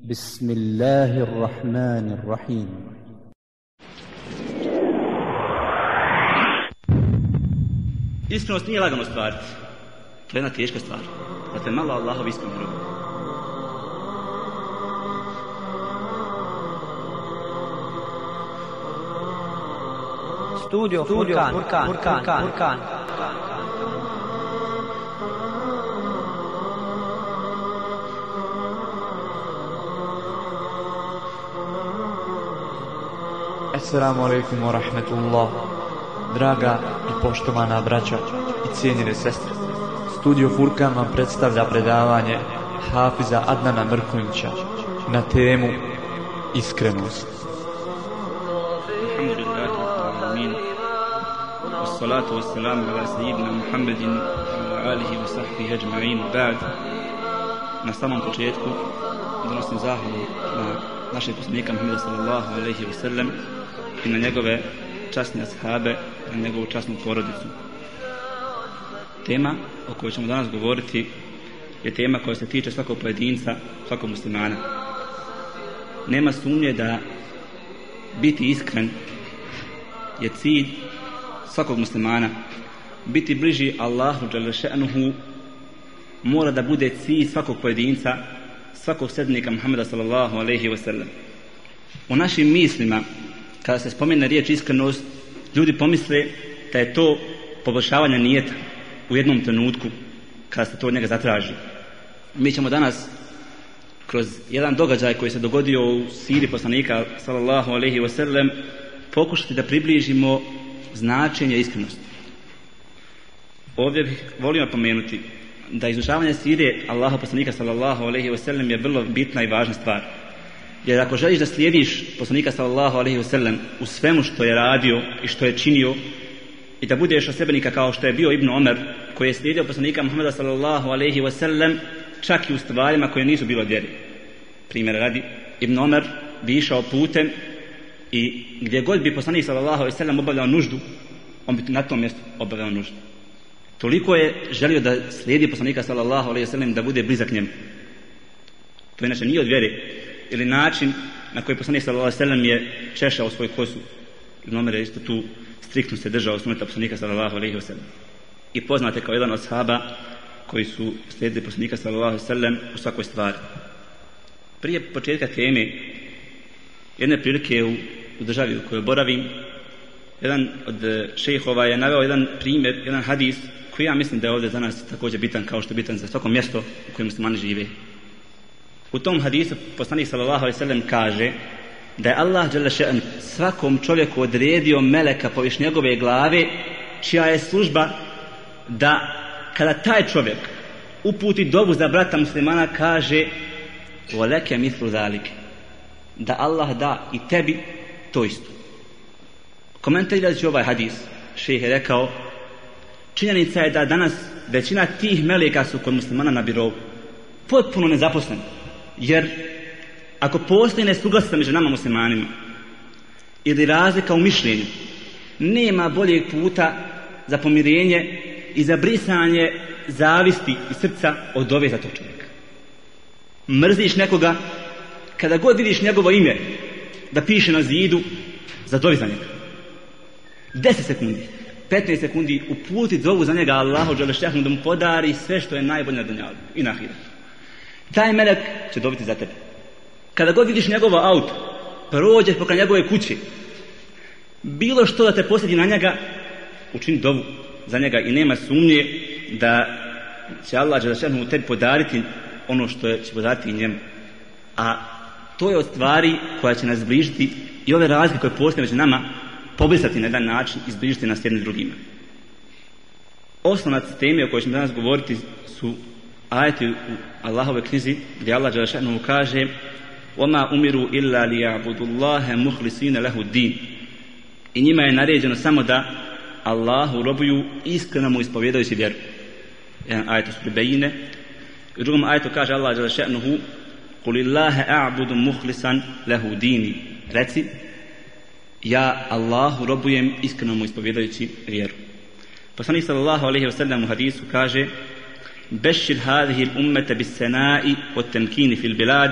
بسم الله الرحمن الرحيم Iskrenost nije lagano stvariti. To je jedna teška stvar. Dakle, malo Allahovi iskreni rob. Studio Furkan, Furkan, Furkan, Furkan. Assalamu alaikum wa rahmetullah Draga i poštovana braća i cijenjene sestre Studio Furkan vam predstavlja predavanje Hafiza Adnana Mrkonjića na temu Iskrenost Alhamdulillah, amin. Wassalatu wassalamu ala sayyidina Muhammedin wa alihi wa sahbihi ajma'in ba'd. Na samom početku donosim zahvalu na našeg poslanika Muhammeda sallallahu alaihi wa sallam i na njegove časne ashabe, na njegovu časnu porodicu. Tema o kojoj ćemo danas govoriti je tema koja se tiče svakog pojedinca, svakog muslimana. Nema sumnje da biti iskren je cilj svakog muslimana. Biti bliži Allahu Đalešanuhu mora da bude cilj svakog pojedinca, svakog sednika Muhammeda sallallahu alaihi wa sallam. U našim mislima, kada se spomene riječ iskrenost, ljudi pomisle da je to poboljšavanje nijeta u jednom trenutku kada se to od njega zatraži. Mi ćemo danas kroz jedan događaj koji se dogodio u siri poslanika sallallahu alaihi wa sallam pokušati da približimo značenje iskrenosti. Ovdje bih volio napomenuti da izučavanje sire Allaha poslanika sallallahu alaihi ve sellem je vrlo bitna i važna stvar. Jer ako želiš da slijediš poslanika sallallahu alaihi ve sellem u svemu što je radio i što je činio i da budeš osebenika kao što je bio Ibn Omer koji je slijedio poslanika Muhammeda sallallahu alaihi ve sellem čak i u stvarima koje nisu bilo vjeri. Primjer radi, Ibn Omer bi išao putem i gdje god bi poslanik sallallahu alaihi ve sellem obavljao nuždu, on bi na tom mjestu obavljao nuždu. Toliko je želio da slijedi poslanika sallallahu alaihi ve sallam da bude blizak njemu. To inače nije od vjere ili način na koji poslanik sallallahu alaihi ve sallam je češao svoj kosu. Ibn je isto tu striktno se držao suneta poslanika sallallahu alaihi ve sallam. I poznate kao jedan od sahaba koji su slijedili poslanika sallallahu alaihi ve sallam u svakoj stvari. Prije početka teme, jedne prilike u, u državi u kojoj boravim, jedan od šejhova je naveo jedan primjer, jedan hadis koji ja mislim da je ovdje za nas također bitan kao što je bitan za svako mjesto u kojem muslimani žive. U tom hadisu poslanik sallallahu alejhi ve sellem kaže da je Allah dželle svakom čovjeku odredio meleka poviš njegove glave čija je služba da kada taj čovjek uputi dobu za brata muslimana kaže voleke mislu zalike da Allah da i tebi to isto komentirajući ovaj hadis šejh je rekao činjenica je da danas većina tih meleka su kod muslimana na birovu. Potpuno nezaposleni. Jer ako postoji nesuglasica među nama muslimanima ili razlika u mišljenju nema boljeg puta za pomirenje i za brisanje zavisti i srca od ove za tog čovjeka. Mrziš nekoga kada god vidiš njegovo ime da piše na zidu zadovi za njega 10 sekundi. 15 sekundi uputi dovu za njega Allahu Đelešehnu da mu podari sve što je najbolje na dunjalu i na hiratu. Taj melek će dobiti za tebe. Kada god vidiš njegovo auto, prođeš pokraj njegove kuće, bilo što da te posjeti na njega, učini dovu za njega i nema sumnje da će Allah Đelešehnu tebi podariti ono što je, će podariti i njemu. A to je od stvari koja će nas zbližiti i ove razlike koje postoje među nama pobrisati na jedan način i zbližiti nas jednim drugima. Osnovac teme o kojoj ćemo danas govoriti su ajeti u Allahove knjizi gdje Allah Đelešanu kaže وَمَا أُمِرُوا إِلَّا لِيَعْبُدُ اللَّهَ مُخْلِسِينَ لَهُ din I njima je naređeno samo da Allahu robuju iskreno mu ispovjedajući vjeru. Jedan ajet su pribejine. U drugom ajetu kaže Allah Đelešanuhu قُلِ اللَّهَ أَعْبُدُ مُخْلِسًا لَهُ دِينِ Reci, ja Allahu robujem iskreno mu ispovjedajući vjeru. Poslanik sallallahu alejhi ve sellem u hadisu kaže: "Bashir hadhihi al-ummata bis-sana'i wat-tamkin fil bilad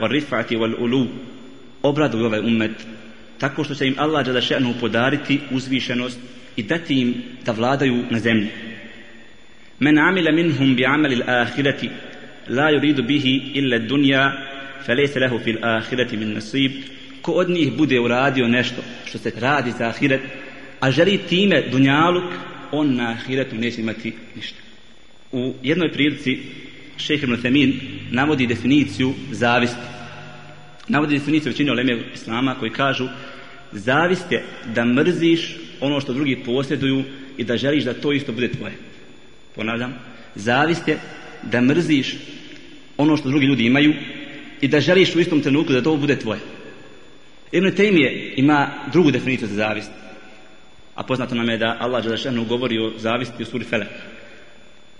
wa rifati wal ulu Obraduj ovaj ummet tako što će im Allah Đelešenu podariti uzvišenost i dati im da vladaju na zemlji. Men amila minhum bi al-akhirati la yuridu bihi illa ad-dunya falaysa lahu fil akhirati min nasib ko od njih bude uradio nešto što se radi za ahiret a želi time dunjaluk on na ahiretu neće imati ništa. U jednoj prilici šeheh ibn Femin navodi definiciju zavisti. Navodi definiciju većine oleme islama koji kažu zavist je da mrziš ono što drugi posjeduju i da želiš da to isto bude tvoje. Ponavljam, zavist je da mrziš ono što drugi ljudi imaju i da želiš u istom trenutku da to bude tvoje. Ibn Taymije ima drugu definiciju za zavist. A poznato nam je da Allah Đelešanu govori o zavisti u suri Felek.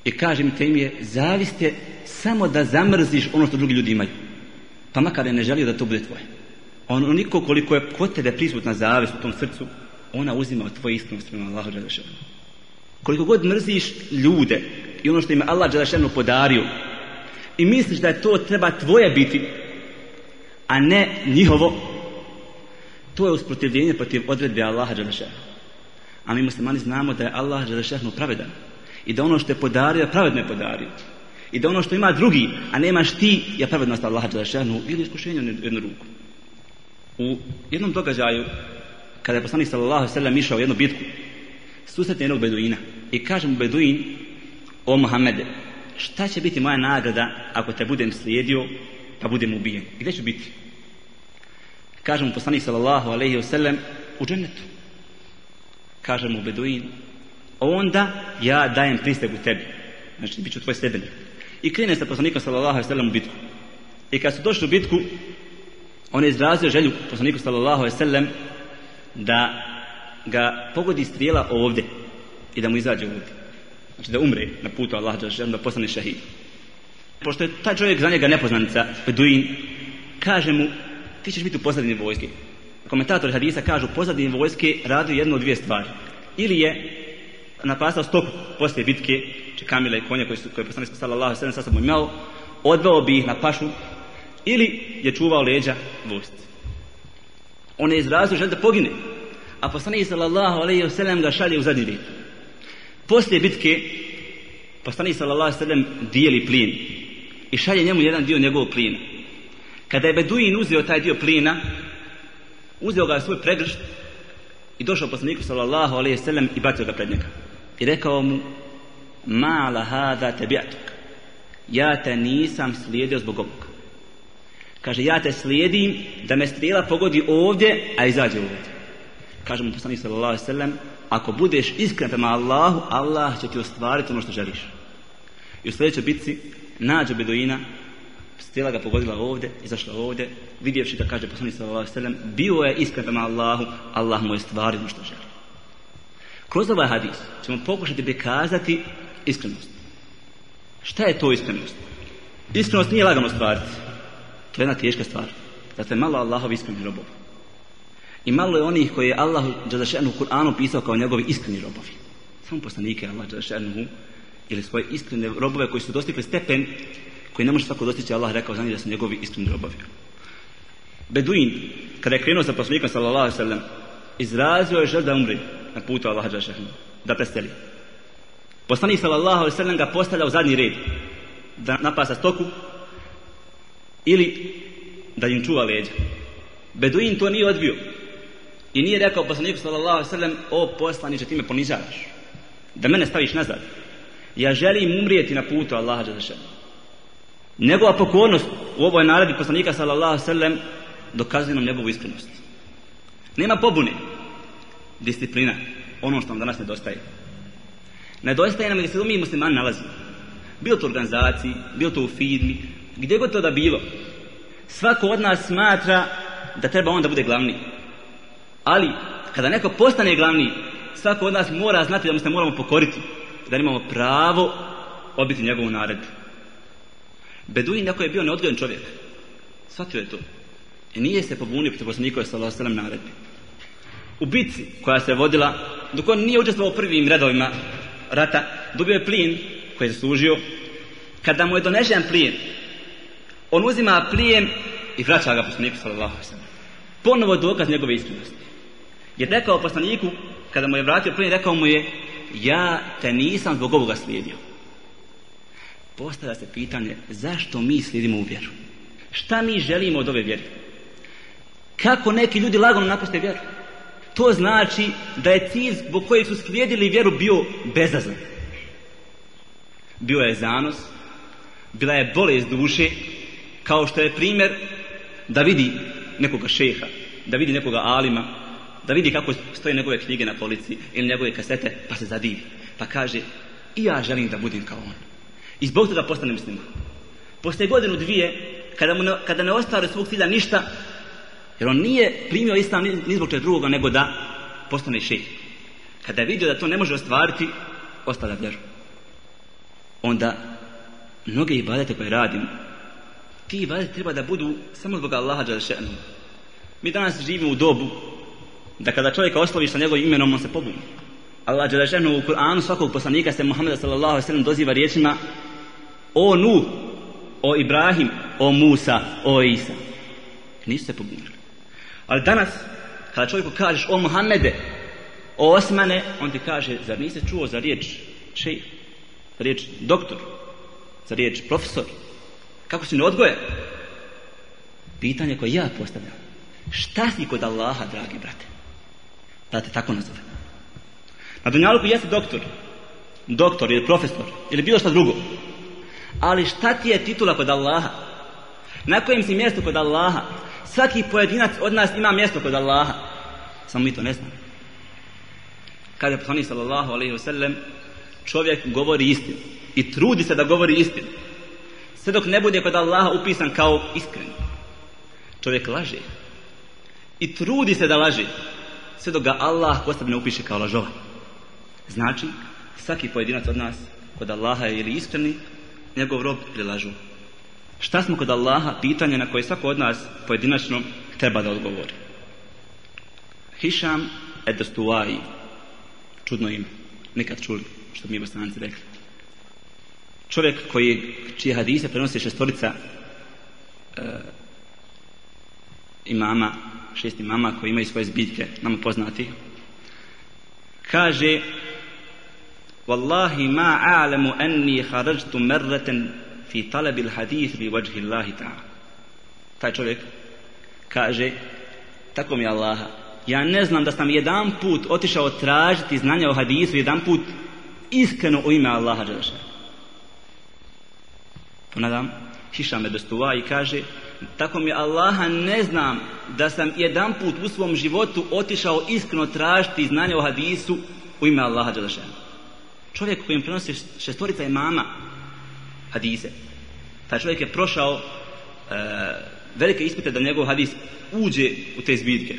I kaže mi Taymije, zavist je samo da zamrziš ono što drugi ljudi imaju. Pa makar je ne želio da to bude tvoje. On Onoliko koliko je kod tebe prisutna zavist u tom srcu, ona uzima od tvoje iskrenosti prema Allahu Đelešanu. Koliko god mrziš ljude i ono što im Allah Đelešanu podario i misliš da je to treba tvoje biti, a ne njihovo, to je usprotivljenje protiv odredbe Allaha Đelešanu. A mi muslimani znamo da je Allah Đelešanu pravedan i da ono što je podario, pravedno je podario. I da ono što ima drugi, a nemaš ti, je pravednost Allaha Đelešanu ili iskušenje u jednu ruku. U jednom događaju, kada je poslanik sallallahu sallam išao u jednu bitku, susretne jednog beduina i kaže mu beduin, o Muhammede, šta će biti moja nagrada ako te budem slijedio pa budem ubijen? Gdje ću biti? Kaže mu poslanik sallallahu alaihi wa sallam, u džennetu. Kaže mu beduin, onda ja dajem pristeg u tebi. Znači, bit ću tvoj stebenik. I krene sa poslanikom sallallahu alaihi wa sallam u bitku. I kad su došli u bitku, on je izrazio želju poslaniku sallallahu alaihi wa sallam da ga pogodi strijela ovdje i da mu izađe ovdje. Znači da umre na putu Allah da postane šahid. Pošto je taj čovjek za njega nepoznanica, Beduin, kaže mu, ti ćeš biti u pozadini vojske. Komentatori hadisa kažu, pozadini vojske radi jednu od dvije stvari. Ili je napasao stoku poslije bitke, če kamile i konje koje, su, koje je poslanik sallallahu sallam sa sobom imao, odveo bi ih na pašu, ili je čuvao leđa vojsci. On je izrazio želje da pogine, a poslanik sallallahu alaihi wa sallam ga šalje u zadnji red. Poslije bitke poslanik sallallahu alaihi wa sallam dijeli plin i šalje njemu jedan dio njegovog plina. Kada je Beduin uzeo taj dio plina, uzeo ga svoj pregršt i došao poslaniku sallallahu alaihi sallam i bacio ga pred njega. I rekao mu, mala hada tebiatuk, ja te nisam slijedio zbog ovog. Kaže, ja te slijedim da me strijela pogodi ovdje, a izađe ovdje. Kaže mu poslanik sallallahu alejhi ve sellem, ako budeš iskren prema Allahu, Allah će ti ostvariti ono što želiš. I u sljedećoj bitci nađe Beduina, strijela ga pogodila ovdje, izašla ovdje, vidjevši da kaže poslanik sallallahu alejhi ve sellem, bio je iskren prema Allahu, Allah mu je stvario ono što želi. Kroz ovaj hadis ćemo pokušati prikazati iskrenost. Šta je to iskrenost? Iskrenost nije lagano stvariti. To je jedna teška stvar. Da ste malo Allahov iskreni robov. I malo je onih koji je Allah Đadašenu u Kur'anu pisao kao njegovi iskreni robovi. Samo poslanike Allah Đadašenu ili svoje iskrene robove koji su dostigli stepen koji ne može svako dostići Allah rekao za njih da su njegovi iskreni robovi. Beduin, kada je krenuo sa poslanikom sallallahu alaihi sallam, izrazio je žel da umri na putu Allah Đadašenu, da presteli. Poslanik sallallahu alaihi sallam ga postavlja u zadnji red da napasa stoku ili da im čuva leđa. Beduin to nije odbio. I nije rekao poslaniku sallallahu alejhi ve sellem: "O poslanice, ti me ponižavaš. Da mene staviš nazad. Ja želim umrijeti na putu Allaha dželle Njegova pokornost u ovoj naredbi poslanika sallallahu alejhi ve sellem dokazuje nam njegovu iskrenost. Nema pobune. Disciplina. Ono što nam danas nedostaje. Nedostaje nam gdje se mi muslimani nalazimo. Bilo to u organizaciji, bilo to u firmi, gdje god to da bilo. Svako od nas smatra da treba on da bude glavni. Ali, kada neko postane glavni, svako od nas mora znati da mu se moramo pokoriti. Da imamo pravo obiti njegovu naredbu. Beduin neko je bio neodgojen čovjek. Svatio je to. I nije se pobunio protiv poslanikove sallallahu sallam naredbi. U bitci koja se vodila, dok on nije učestvovao u prvim redovima rata, dobio je plin koji je zaslužio. Kada mu je donesen plijen, on uzima plijen i vraća ga poslaniku sallallahu alejhi ve sellem. Ponovo dokaz njegove iskrenosti. Je rekao poslaniku kada mu je vratio plin, rekao mu je ja te nisam zbog ovoga slijedio. Postavlja se pitanje zašto mi slijedimo u vjeru? Šta mi želimo od ove vjere? Kako neki ljudi lagano napuste vjeru? To znači da je cilj zbog kojeg su slijedili vjeru bio bezazan. Bio je zanos, bila je bolest duše, kao što je primjer da vidi nekoga šeha, da vidi nekoga alima, da vidi kako stoje njegove knjige na polici ili njegove kasete, pa se zadivi. Pa kaže, i ja želim da budem kao on. I zbog toga postane muslima. Posle godinu dvije, kada, mu ne, kada ne ostvari svog cilja ništa, jer on nije primio islam ni, ni zbog čega drugoga, nego da postane šejh. Kada je vidio da to ne može ostvariti, ostavlja vjeru. Onda, mnoge ibadete koje radim, ti ibadete treba da budu samo zbog Allaha Đalešenu. Mi danas živimo u dobu da kada čovjeka osloviš sa njegovim imenom, on se pobuni. Allah Đalešenu u Kur'anu svakog poslanika se Muhammeda sallallahu alaihi sallam doziva riječima O Nuh, o Ibrahim, o Musa, o Isa. Nisu se pobunili. Ali danas, kada čovjeku kažeš o Muhammede, o Osmane, on ti kaže, zar nisi čuo za riječ šejh, za riječ doktor, za riječ profesor? Kako si ne odgoje? Pitanje koje ja postavljam. Šta si kod Allaha, dragi brate? Da te tako nazove. Na Dunjaluku jeste doktor, doktor ili profesor ili bilo šta drugo. Ali šta ti je titula kod Allaha? Na kojem si mjestu kod Allaha? Svaki pojedinac od nas ima mjesto kod Allaha. Samo mi to ne znamo. Kada je poslanik sallallahu alaihi wa sallam, čovjek govori istinu i trudi se da govori istinu. Sve dok ne bude kod Allaha upisan kao iskren. Čovjek laže. I trudi se da laže. Sve dok ga Allah kod sebe ne upiše kao lažova. Znači, svaki pojedinac od nas kod Allaha je ili iskreni, njegov rob prilažu. Šta smo kod Allaha? Pitanje na koje svako od nas pojedinačno treba da odgovori. Hišam edostuai. Čudno ime. Nikad čuli što mi bosanci rekli. Čovjek koji, čije hadise prenosi šestorica e, imama, šest imama koji imaju svoje zbiljke, nama poznati, kaže Wallahi ma a'lamu anni kharajtu marratan fi talab al-hadith li wajhi Allah ta'ala. Taj čovjek kaže tako mi Allaha. Ja ne znam da sam jedan put otišao tražiti znanja o hadisu jedan put iskreno u ime Allaha dželle Ponadam Hišam me dostuva i kaže tako mi Allaha ne znam da sam jedan put u svom životu otišao iskreno tražiti znanje o hadisu u ime Allaha dželle Čovjek kojem prenosi šestorica imama hadise. Taj čovjek je prošao e, velike ispite da njegov hadis uđe u te zbirke.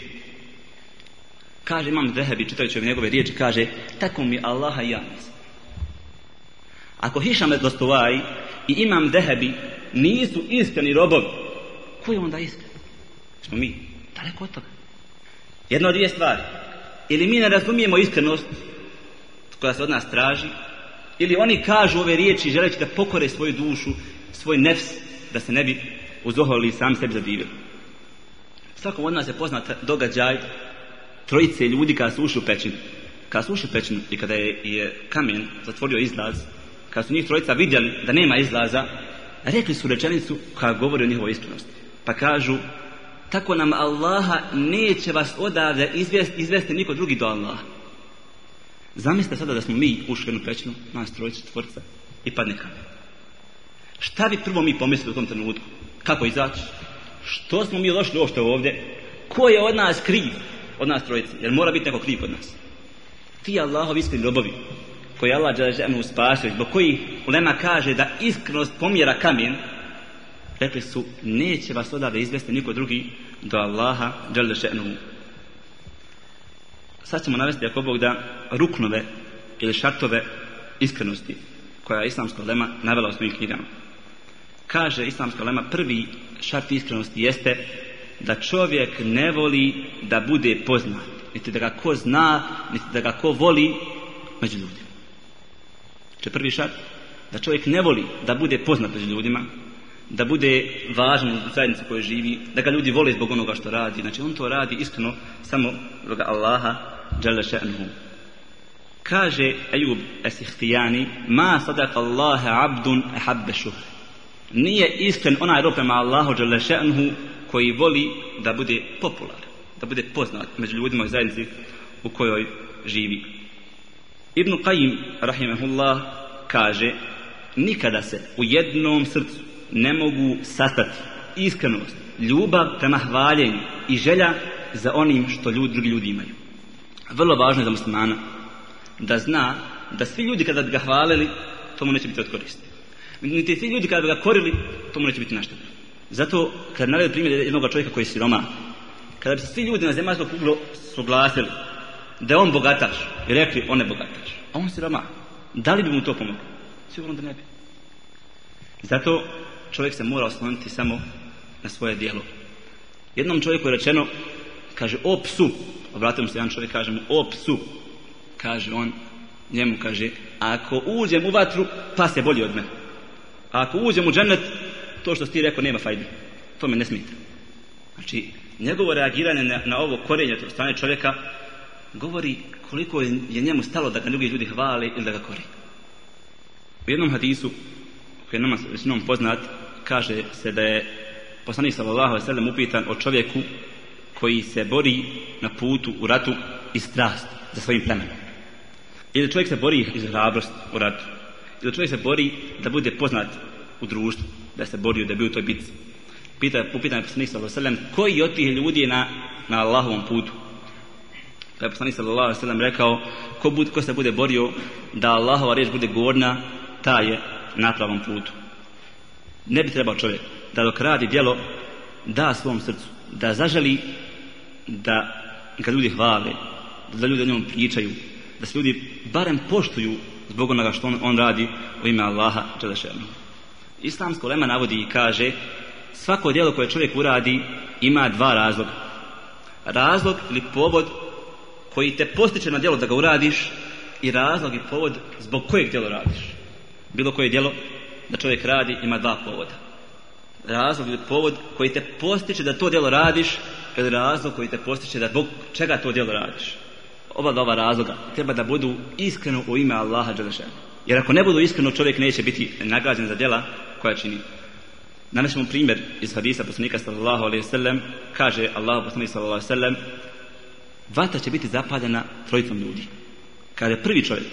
Kaže imam Zehebi čitajući njegove riječi, kaže tako mi Allaha i ja. Ako Hišam Dostovaj i imam Zehebi nisu iskreni robovi, ko je onda iskren? Smo mi daleko od toga. Jedna od dvije stvari. Ili mi ne razumijemo iskrenost koja se od nas traži, ili oni kažu ove riječi želeći da pokore svoju dušu, svoj nefs, da se ne bi uzoholili i sebi zadivili. Svakom od nas je poznat događaj trojice ljudi kada su ušli u pećinu. Kada su ušli u pećinu i kada je, je kamen zatvorio izlaz, kada su njih trojica vidjeli da nema izlaza, rekli su rečenicu koja govori o njihovoj iskrenosti. Pa kažu, tako nam Allaha neće vas odavde izvesti, izvesti niko drugi do Allaha. Zamislite sada da smo mi ušli jednu pećinu, nas trojicu, tvorca i padne kamen. Šta bi prvo mi pomislili u tom trenutku? Kako izaći? Što smo mi došli uopšte ovdje? Ko je od nas kriv? Od nas trojice. Jer mora biti neko kriv od nas. Ti Allahov iskreni robovi koji Allah žele spasio, zbog koji Ulema kaže da iskrenost pomjera kamen, rekli su, neće vas odavde izvesti niko drugi do Allaha žele Sad ćemo navesti ako Bog da ruknove ili šartove iskrenosti koja je islamska lema navela u svojim knjigama. Kaže islamska lema prvi šart iskrenosti jeste da čovjek ne voli da bude poznat. Niti da ga ko zna, niti da ga ko voli među ljudima. Če prvi šart da čovjek ne voli da bude poznat među ljudima da bude važan u zajednici koje živi, da ga ljudi vole zbog onoga što radi. Znači on to radi iskreno samo zbog Allaha dželle še'nuhu. Kaže Ejub Esihtijani, ma sadaka Allahe abdun ehabbe šuhre. Nije iskren onaj rob prema Allahu dželle še'nuhu koji voli da bude popular, da bude poznat među ljudima u zajednici u kojoj živi. Ibn Qayyim, rahimahullah, kaže nikada se u jednom srcu ne mogu sastati iskrenost, ljubav prema hvaljenju i želja za onim što ljudi, drugi ljudi imaju. Vrlo važno je za muslimana da zna da svi ljudi kada bi ga hvalili, to mu neće biti od koristi. Niti svi ljudi kada bi ga korili, to mu neće biti našta. Zato, kad navede primjer jednog čovjeka koji je siroma, kada bi se svi ljudi na zemaljskom kuglu suglasili da je on bogataš i rekli on je bogataš, a on siroma, da li bi mu to pomoglo? Sigurno da ne bi. Zato čovjek se mora osloniti samo na svoje dijelo. Jednom čovjeku je rečeno, kaže, o psu, obratio mu se jedan čovjek, kaže mu, o psu, kaže on, njemu kaže, ako uđem u vatru, pa se bolji od mene. A ako uđem u džennet, to što ti rekao nema fajde. To me ne smita. Znači, njegovo reagiranje na, na ovo korenje od strane čovjeka govori koliko je, je njemu stalo da ga drugi ljudi hvali ili da ga kori. U jednom hadisu, koji je nama većinom poznat, kaže se da je poslanik sallallahu alejhi ve sellem upitan o čovjeku koji se bori na putu u ratu i strast za svojim plemenom. Ili čovjek se bori iz hrabrost u ratu. Ili čovjek se bori da bude poznat u društvu, da se borio, da bi u toj bitci. Pita, upitan je poslanik sallallahu alejhi ve sellem koji od tih ljudi je na, na Allahovom putu. Pa je poslanik sallallahu alejhi ve sellem rekao ko, bud, ko se bude borio da Allahova riječ bude gorna, taj je na pravom putu. Ne bi trebao čovjek da dok radi djelo da svom srcu, da zaželi da kad ljudi hvale, da ljudi o njom pričaju, da se ljudi barem poštuju zbog onoga što on, on radi u ime Allaha Đelešenu. Islamsko lema navodi i kaže svako djelo koje čovjek uradi ima dva razloga. Razlog ili povod koji te postiče na djelo da ga uradiš i razlog i povod zbog kojeg djelo radiš. Bilo koje djelo da čovjek radi ima dva povoda. Razlog ili povod koji te postiče da to djelo radiš ili razlog koji te postiče da zbog čega to djelo radiš. Oba dva razloga treba da budu iskreno u ime Allaha Đelešana. Jer ako ne budu iskreno čovjek neće biti nagrađen za djela koja čini. Namećemo primjer iz hadisa poslanika sallallahu alaihi sallam kaže Allah poslanik sallallahu alaihi sallam vata će biti zapaljena trojicom ljudi. Kaže prvi čovjek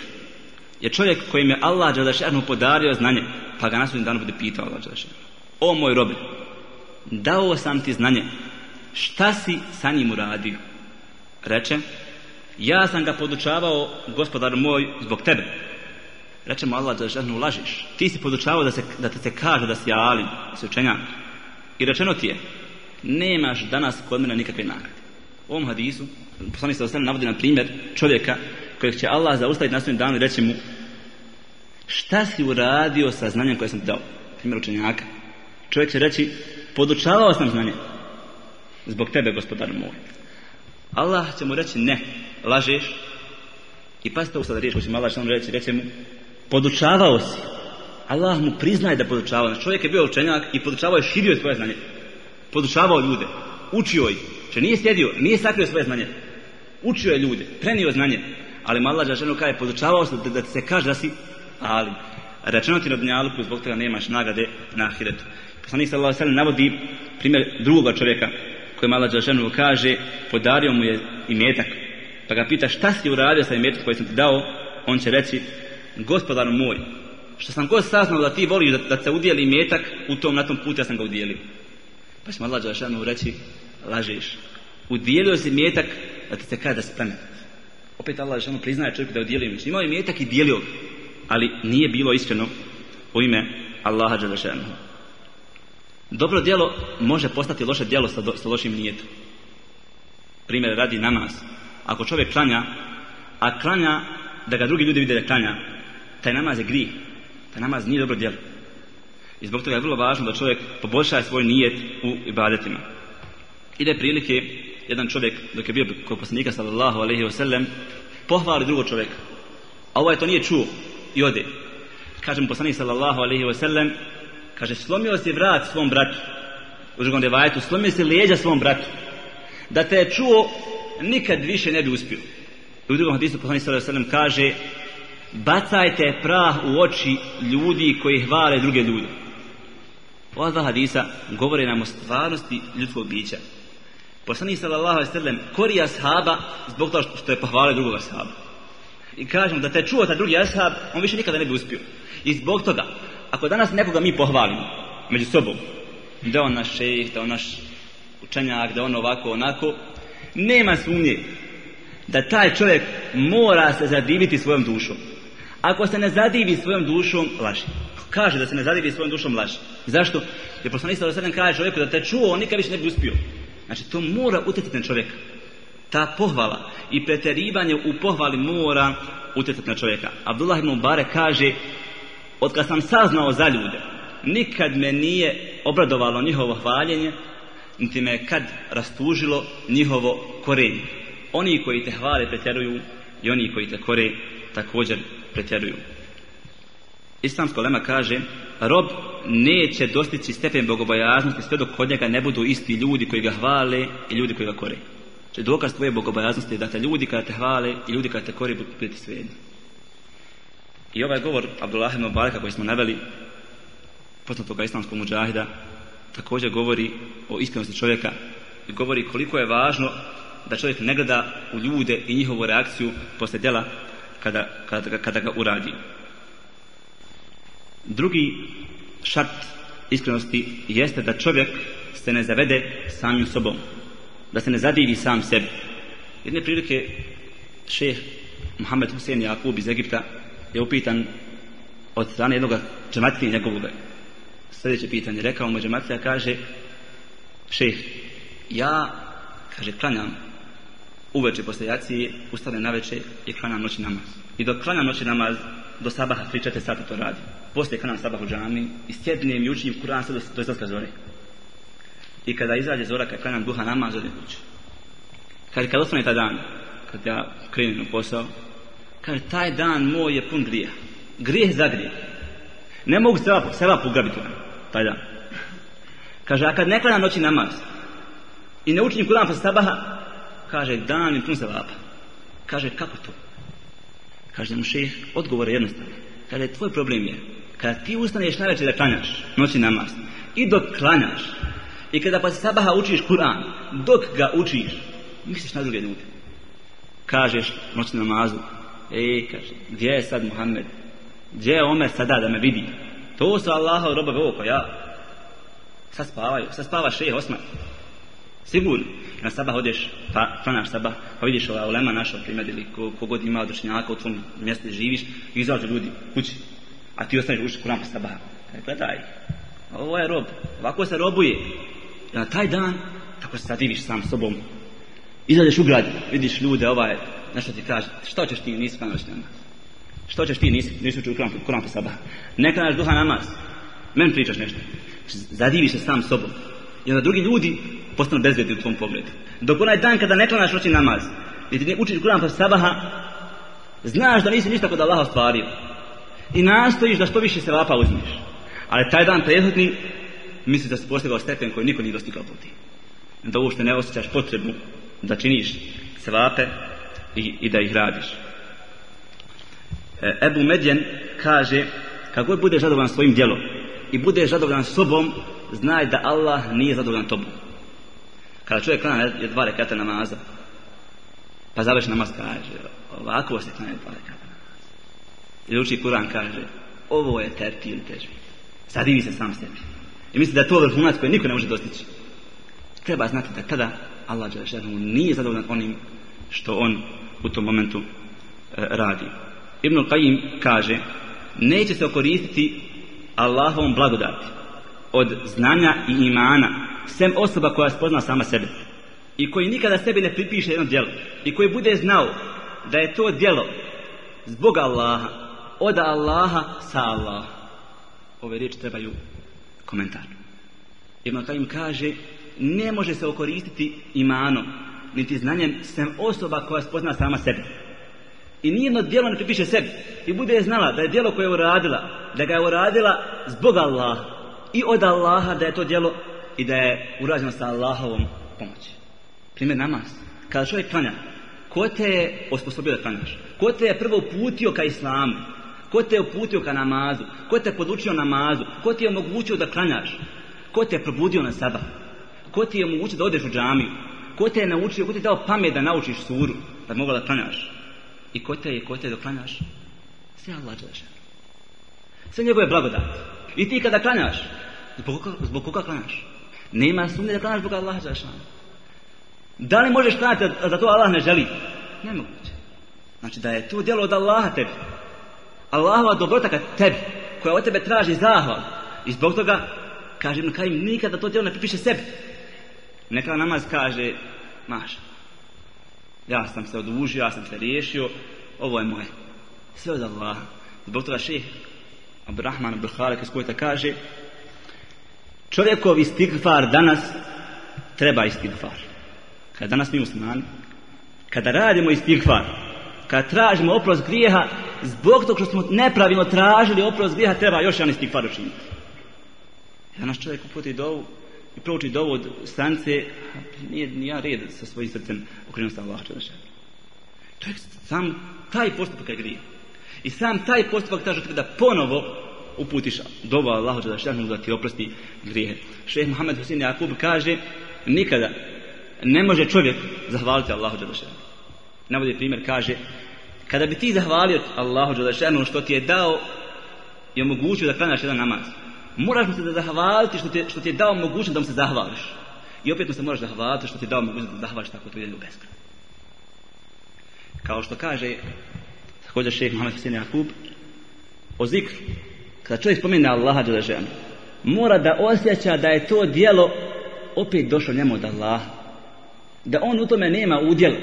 je čovjek kojim je Allah Đelešanu podario znanje, pa ga nasudnim danu bude pitao Allah Đelešanu. O moj robe, dao sam ti znanje, šta si sa njim uradio? Reče, ja sam ga podučavao, gospodar moj, zbog tebe. Reče mu Allah Đelešanu, lažiš. Ti si podučavao da, se, da te se kaže da si alim, da si učenjak. I rečeno ti je, nemaš danas kod mene nikakve nagrade. U ovom hadisu, poslanik se ostane navodi na primjer čovjeka kojeg će Allah zaustaviti na svojim danu i reći mu šta si uradio sa znanjem koje sam ti dao? Primjer učenjaka. Čovjek će reći podučavao sam znanje. Zbog tebe gospodar moj. Allah će mu reći ne lažeš. I pazite ovu sada riječ koju će mu Allah što reći reći mu podučavao si. Allah mu priznaje da podučavao znači čovjek je bio učenjak i podučavao je širio svoje znanje. Podučavao ljude. Učio ih. Če nije sjedio, nije sakrio svoje znanje. Učio je ljude, prenio znanje. Ali mu Allah ženu kaže, podučavao se da, da se kaže da si ali. Rečeno ti na dunjaluku, zbog toga nemaš nagrade na ahiretu. Poslanik sallallahu alejhi ve navodi primjer drugoga čovjeka kojem Allah ženu kaže, podario mu je imetak. Pa ga pita šta si uradio sa imetkom koji sam ti dao, on će reći, gospodaru moj, što sam god saznao da ti voliš da, da se udijeli imetak, u tom na tom putu ja sam ga udijelio. Pa će mu Allah ženu reći, lažeš. Udijelio si imetak da ti se kada spreme. Opet Allah ženu priznaje čovjeku da je udijelio mjetak. Imao je i dijelio ga. Ali nije bilo iskreno u ime Allaha Đelešenu. Dobro djelo može postati loše djelo sa, do, sa lošim nijetom. Primjer radi namaz. Ako čovjek klanja, a klanja da ga drugi ljudi vide da klanja, taj namaz je grih. Taj namaz nije dobro djelo. I zbog toga je vrlo važno da čovjek poboljšaje svoj nijet u ibadetima. Ide prilike jedan čovjek dok je bio kod poslanika sallallahu alejhi ve sellem pohvali drugog čovjeka. A ovaj to nije čuo i ode. Kaže mu poslanik sallallahu alaihi wa sallam kaže slomio si vrat svom bratu u drugom devajetu, slomio si leđa svom bratu da te je čuo nikad više ne bi uspio I u drugom hadisu poslanik sallallahu alejhi ve sellem kaže bacajte prah u oči ljudi koji hvale druge ljude. Ova dva hadisa govore nam o stvarnosti ljudskog bića. Poslanik sallallahu alejhi ve sellem korija ashaba zbog toga što je pohvalio drugog ashaba. I kažemo da te čuo ta drugi ashab, on više nikada ne bi uspio. I zbog toga, ako danas nekoga mi pohvalimo među sobom, da on naš šejh, da on naš učenjak, da on ovako, onako, nema sumnje da taj čovjek mora se zadiviti svojom dušom. Ako se ne zadivi svojom dušom, laži. Kaže da se ne zadivi svojom dušom, laži. Zašto? Jer poslanik sallallahu alejhi kaže čovjeku da te čuo, on nikad više ne bi uspio. Znači to mora utjecati na čovjeka. Ta pohvala i preterivanje u pohvali mora utjecati na čovjeka. Abdullah ibn Bare kaže od kad sam saznao za ljude, nikad me nije obradovalo njihovo hvaljenje, niti me kad rastužilo njihovo korenje. Oni koji te hvale pretjeruju i oni koji te kore također pretjeruju. Islamsko lema kaže rob neće dostići stepen bogobojaznosti sve dok kod njega ne budu isti ljudi koji ga hvale i ljudi koji ga kore. Znači dokaz tvoje bogobojaznosti je da te ljudi kada te hvale i ljudi kada te kori budu biti svejedni. I ovaj govor Abdullah ibn Baraka koji smo naveli poznatog islamskog muđahida također govori o iskrenosti čovjeka i govori koliko je važno da čovjek ne gleda u ljude i njihovu reakciju posle djela kada, kada, kada ga uradi. Drugi šart iskrenosti jeste da čovjek se ne zavede samim sobom, da se ne zadivi sam sebi. Jedne prilike šeh Muhammed Hussein Jakub iz Egipta je upitan od strane jednog džematlije njegovog sljedeće pitanje. Rekao mu džematlija, kaže šeh, ja, kaže, klanjam uveče posle jacije, ustane na večer i klanjam noći namaz. I dok klanjam noći namaz, do sabaha 3-4 sata to radi. Poslije klanjam sabah u džami i sjednem i učim Kur'an sve do, do izlaska zore. I kada izađe zora, kad klanjam duha namaz, odem kuće. Kaže, kad ostane taj dan, kad ja krenem u posao, kaže, taj dan moj je pun grija. Grijeh za grijeh. Ne mogu seba, seba pograbiti taj dan. Kaže, a kad ne klanjam noći namaz i ne učinim Kur'an posle sabaha, kaže dan mi pun sevapa. Kaže kako to? Kaže mu šeh, odgovor je jednostavno. Kaže tvoj problem je kada ti ustaneš na večer da klanjaš noći namaz i dok klanjaš i kada pa sabaha učiš Kur'an dok ga učiš misliš na druge ljude. Kažeš noći namazu e, kaže gdje je sad Muhammed gdje je Omer sada da me vidi to su Allahov robovi ovo ja sad spavaju sad spava šeh Osman Sigurno. Na sabah odeš, pa planaš sabah, pa vidiš ova ulema naša primjer ili kogod ima odručnjaka u tvom mjestu živiš, i izađu ljudi kući. A ti ostaneš uši kuram pa sabaha. Kaj, gledaj, ovo je rob, ovako se robuje da na taj dan, tako se zadiviš sam sobom. Izađeš u grad, vidiš ljude, ovaj, nešto ti kaže, što ćeš ti, nisi klanaš namaz. Što ćeš ti, nisi, nisi učio kuram, kuram po sabah. Ne klanaš duha namaz. Men pričaš nešto. Zadiviš se sam sobom. I onda drugi ljudi postanu bezvjetni u tvom pogledu. Dok onaj dan kada ne klanaš noći namaz, i ti ne učiš Kur'an po sabaha, znaš da nisi ništa kod Allaha ostvario. I nastojiš da što više se lapa uzmiš. Ali taj dan prethodni, misliš da si postigao stepen koji niko nije dostigao puti. Da uopšte ne osjećaš potrebu da činiš svape i, i da ih radiš. E, Ebu Medjen kaže, kako god budeš zadovoljan svojim djelom i budeš zadovoljan sobom, znaj da Allah nije zadovoljan tobom. Kada čovjek klanja je dva rekata namaza, pa završi namaz kaže, ovako se klanja dva rekata namaza. Ili uči Kur'an kaže, ovo je tertil težbi. Sadivi se sam sebi. I mislim da je to vrhunac koji niko ne može dostići. Treba znati da tada Allah Đelešanu nije zadovoljan onim što on u tom momentu e, radi. Ibn Qayyim kaže, neće se okoristiti Allahovom blagodati od znanja i imana sem osoba koja spozna sama sebe i koji nikada sebi ne pripiše jedno djelo i koji bude znao da je to djelo zbog Allaha od Allaha sa Allaha ove riječi trebaju komentar Ibn Kajim kaže ne može se okoristiti imanom niti znanjem sem osoba koja spozna sama sebe i nijedno djelo ne pripiše sebi i bude znala da je djelo koje je uradila da ga je uradila zbog Allaha i od Allaha da je to djelo i da je urađeno sa Allahovom pomoći. Primjer namaz. Kada čovjek klanja, ko te je osposobio da klanjaš? Ko te je prvo uputio ka islamu? Ko te je uputio ka namazu? Ko te je podučio namazu? Ko ti je omogućio da klanjaš? Ko te je probudio na sabah? Ko ti je omogućio da odeš u džamiju? Ko te je naučio, ko ti je dao pamet da naučiš suru, da mogla da klanjaš? I ko te je, ko te je da klanjaš? Sve Allah Đelešan. Sve njegove blagodati. I ti kada klanjaš, zbog koga, zbog koga klanjaš? Nema sumnje da klanjaš zbog Allaha Đelešan. Da li možeš klanjati da to Allah ne želi? Nemoguće. Znači da je to djelo od Allaha tebi. Allahova dobrota kad tebi, koja od tebe traži zahval. I zbog toga, kaže Ibn Kajim, nikada to djelo ne pripiše sebi. Neka namaz kaže, maša, ja sam se odužio, ja sam se riješio, ovo je moje. Sve od Allaha. Zbog toga šeh Abrahman Abduhalek iz kojeta kaže, čovjekov istigfar danas treba istigfar. Kada danas mi muslimani, kada radimo istigfar, kada tražimo oprost grijeha, zbog toga što smo nepravilno tražili oprost grijeha, treba još jedan istigfar učiniti. Danas čovjek uputi dovu i prouči dovu od stanice, nije ni ja red sa svojim srcem okrenuo sa Allah Đelešanu. To je sam taj postupak je grije. I sam taj postupak traži da ponovo uputiš dovu Allahu Đelešanu da ti oprosti grije. Šeheh Muhammed Husin Jakub kaže nikada ne može čovjek zahvaliti Allahu Đelešanu. Navodi primjer, kaže kada bi ti zahvalio Allahu Đelešanu što ti je dao i omogućio da klanjaš jedan namaz, moraš mu se da zahvaliti što ti, što ti je dao mogućnost da mu se zahvališ. I opet mu se moraš zahvaliti što ti je dao mogućnost da zahvališ tako to ide u beskraj. Kao što kaže također šeheh Muhammed Hussein Jakub o zikru. Kada čovjek spomene Allaha Đelešanu, mora da osjeća da je to dijelo opet došlo njemu od Allaha. Da on u tome nema udjela.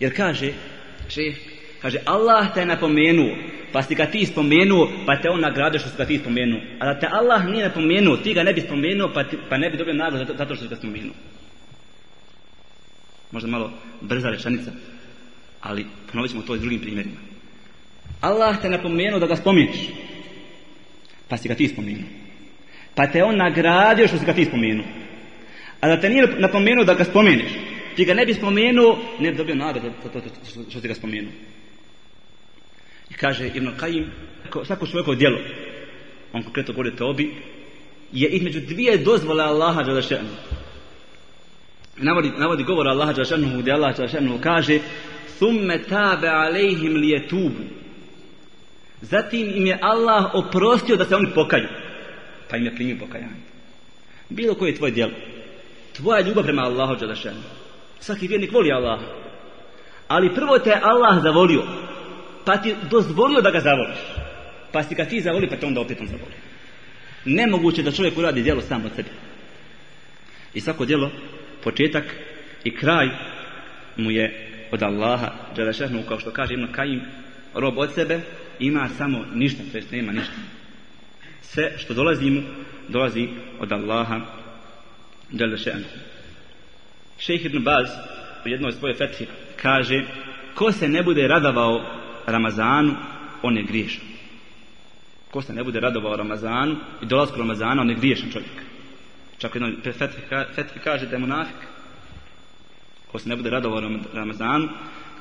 Jer kaže, Šef, kaže Allah te je napomenuo pa si ga ti spomenuo, pa te on nagradio što si ga ti spomenuo. A da te Allah nije napomenuo, ti ga ne bi spomenuo, pa, ti, pa ne bi dobio nagradu zato, zato što si ga spomenuo. Možda malo brza rečenica, ali ponovit ćemo to i drugim primjerima. Allah te napomenuo da ga spomeniš, pa si ga ti spomenuo. Pa te on nagradio što si ga ti spomenuo. A da te nije napomenuo da ga spomeniš, ti ga ne bi spomenuo, ne bi dobio nagradu zato što ti ga spomenuo. I kaže Ibn Kajim, svako svoje djelo, on konkretno govori o obi, je između dvije dozvole Allaha Đalešenu. Navodi, navodi govor Allaha Đalešenu gdje Allah Đalešenu kaže Thumme tabe alejhim lijetubu. Zatim im je Allah oprostio da se oni pokaju. Pa im je primio pokajanje. Bilo koje je tvoje djelo. Tvoja ljubav prema Allahu Đalešenu Svaki vjernik voli Allah. Ali prvo te Allah zavolio pa ti dozvolio da ga zavoliš. Pa si ga ti zavoli, pa te onda opet on zavoli. Nemoguće da čovjek uradi djelo sam od sebe. I svako djelo, početak i kraj mu je od Allaha, Đelešehnu, kao što kaže Ibn Kajim, rob od sebe ima samo ništa, to jest nema ništa. Sve što dolazi mu, dolazi od Allaha, Đelešehnu. Šejh Ibn Baz u jednoj svoje fetvi kaže ko se ne bude radovao Ramazanu, on je griješan. Ko se ne bude radovao Ramazanu i dolazku Ramazana, on je griješan čovjek. Čak jedno fetvi kaže da je munafik. Ko se ne bude radovao Ramazanu,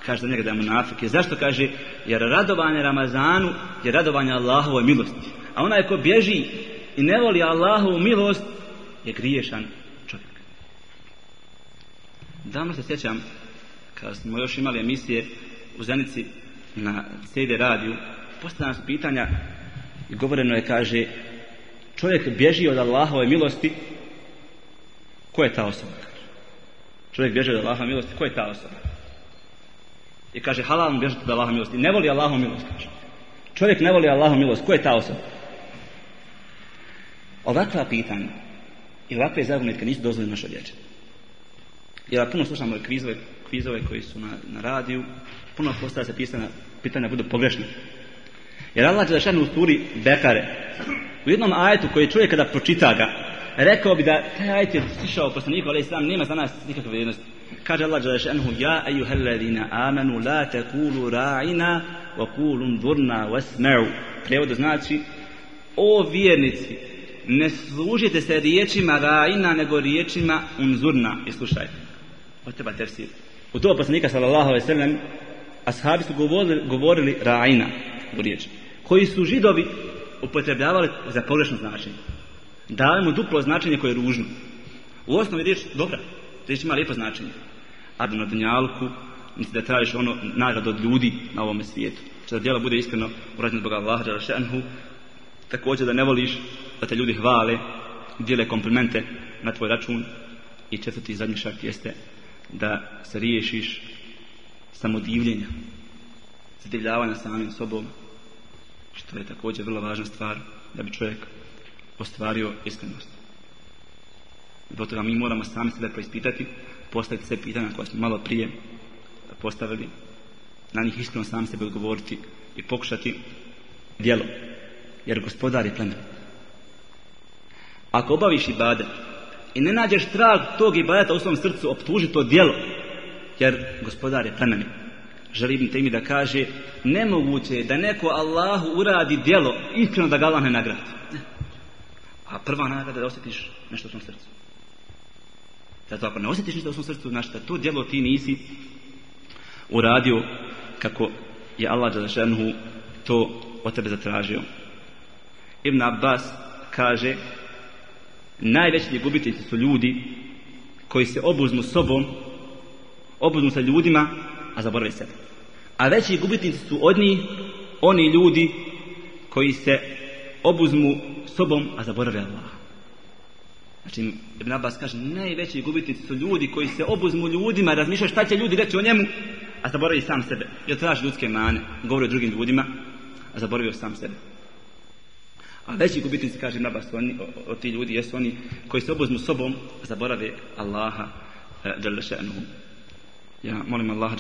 kaže za njega da je munafik. I zašto kaže? Jer radovanje Ramazanu je radovanje Allahovoj milosti. A onaj ko bježi i ne voli Allahovu milost, je griješan. Davno se sjećam, kada smo još imali emisije u Zenici, na CD radiju, postavljena su pitanja i govoreno je, kaže, čovjek bježi od Allahove milosti, ko je ta osoba? Čovjek bježi od Allahove milosti, ko je ta osoba? I kaže, halal bježi od Allahove milosti, ne voli Allahovu milost. Čovjek ne voli Allahovu milost, ko je ta osoba? Ovakva pitanja i ovakve zagonetke nisu dozvoljene našoj vječi. Jer puno slušamo kvizove, kvizove koji su na, na radiju, puno postavlja se pisana, pitanja budu pogrešne. Jer Allah je zašan u suri Bekare, u jednom ajetu koji čuje kada pročita ga, rekao bi da taj ajet je sišao poslaniku, ali islam nema za nas nikakve vrijednosti. Kaže Allah Đelešanhu, Ja ejuhalladina amanu la tekulu ra'ina wa kulun durna wasma'u. Prevodu znači, o vjernici, ne služite se riječima ra'ina, nego riječima unzurna i slušajte o teba tefsir. U to poslanika sallallahu alaihi sallam ashabi su govorili, govorili ra'ina u riječ koji su židovi upotrebljavali za pogrešno značenje. Dali mu duplo značenje koje je ružno. U osnovi riječ dobra riječ ima lijepo značenje. A da na dunjalku misli da tražiš ono nagrad od ljudi na ovome svijetu. Što da djelo bude iskreno urađeno zbog Allaha dželle šanhu također da ne voliš da te ljudi hvale dijele komplimente na tvoj račun. I četvrti zadnji šak jeste da se riješiš samodivljenja zadivljavanja samim sobom što je također vrlo važna stvar da bi čovjek ostvario iskrenost. Zbog toga mi moramo sami sebe preispitati postaviti sve pitanja koja smo malo prije postavili na njih iskreno sami sebe odgovoriti i pokušati djelo jer gospodar je plemen. Ako obaviš ibadet i ne nađeš trag tog ibadeta u svom srcu optuži to djelo. Jer gospodar je plemen želim te mi da kaže nemoguće je da neko Allahu uradi djelo iskreno da ga Allah ne nagradi. A prva nagrada je da osjetiš nešto u svom srcu. Zato ako ne osjetiš ništa u svom srcu znači da to djelo ti nisi uradio kako je Allah Đalešanhu to od tebe zatražio. Ibn Abbas kaže najveći gubitelji su ljudi koji se obuzmu sobom obuzmu sa ljudima a zaborave sebe. A veći gubitnici su od njih oni ljudi koji se obuzmu sobom a zaborave Allah znači Ibn Abbas kaže najveći gubitnici su ljudi koji se obuzmu ljudima razmišljaju šta će ljudi reći o njemu a zaboravi sam sebe. Jer traži ljudske mane. Govori o drugim ljudima a zaboravio sam sebe a veći gubitnici kaže Ibn Abbas oni, o, o, ti ljudi jesu oni koji se obuzmu sobom zaborave Allaha uh, ja molim Allaha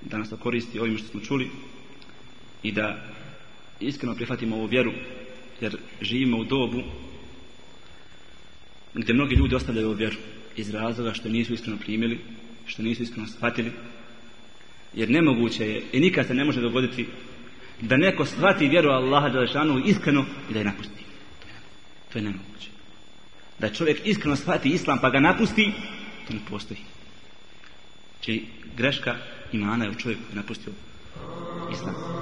da nas koristi ovim što smo čuli i da iskreno prihvatimo ovu vjeru jer živimo u dobu gdje mnogi ljudi ostavljaju ovu vjeru iz razloga što nisu iskreno primili što nisu iskreno shvatili jer nemoguće je i nikad se ne može dogoditi da neko shvati vjeru Allaha Đelešanu iskreno i da je napusti. To je nemoguće. Da čovjek iskreno shvati islam pa ga napusti to ne postoji. Či greška imana je u čovjeku napustio islam.